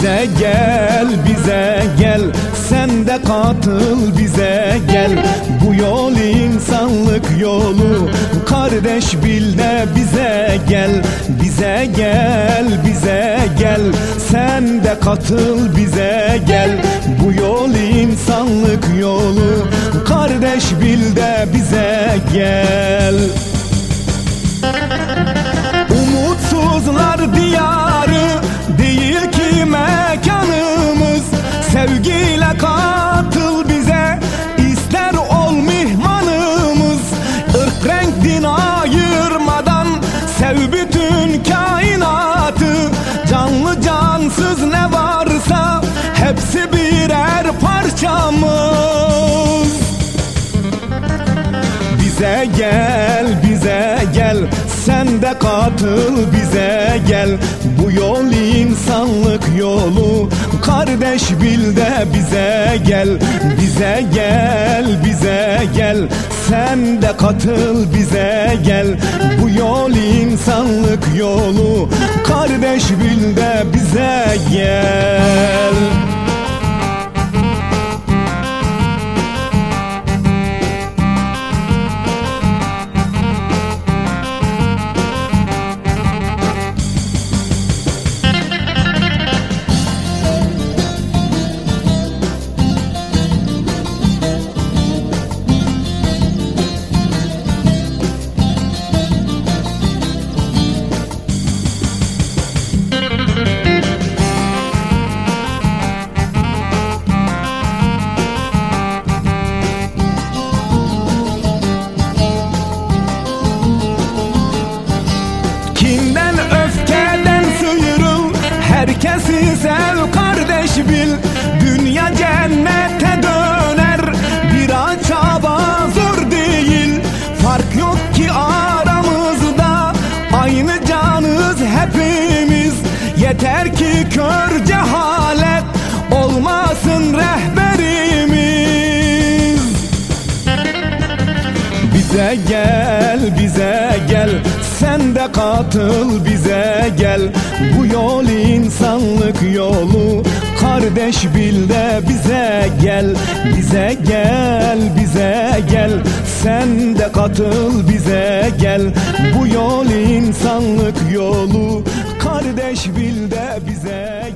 Bize gel bize gel. Sen de katıl bize gel. Bu yol insanlık yolu. Kardeş bil de bize gel. Bize gel bize gel. Sen de katıl bize gel. Bu yol insanlık yolu. Kardeş bil de bize gel bize gel bize gel. Sen de katıl bize gel. Bu yol insanlık yolu. Kardeş bil de bize gel. Bize gel bize gel. Sen de katıl bize gel. Bu yol insanlık yolu. Kardeş bil de bize gel Herkesi sev kardeş bil. Dünya cennete döner. Bir an çaba zor değil. Fark yok ki aramızda. Aynı canız hepimiz. Yeter ki kör cehalet Olmasın rehberimiz. Bize gel bize gel. Sen de katıl bize gel. Bu yol insanlık yolu. Kardeş bil de bize gel Bize gel bize gel. Sen de katıl bize gel. Bu yol insanlık yolu. Kardeş bil de bize gel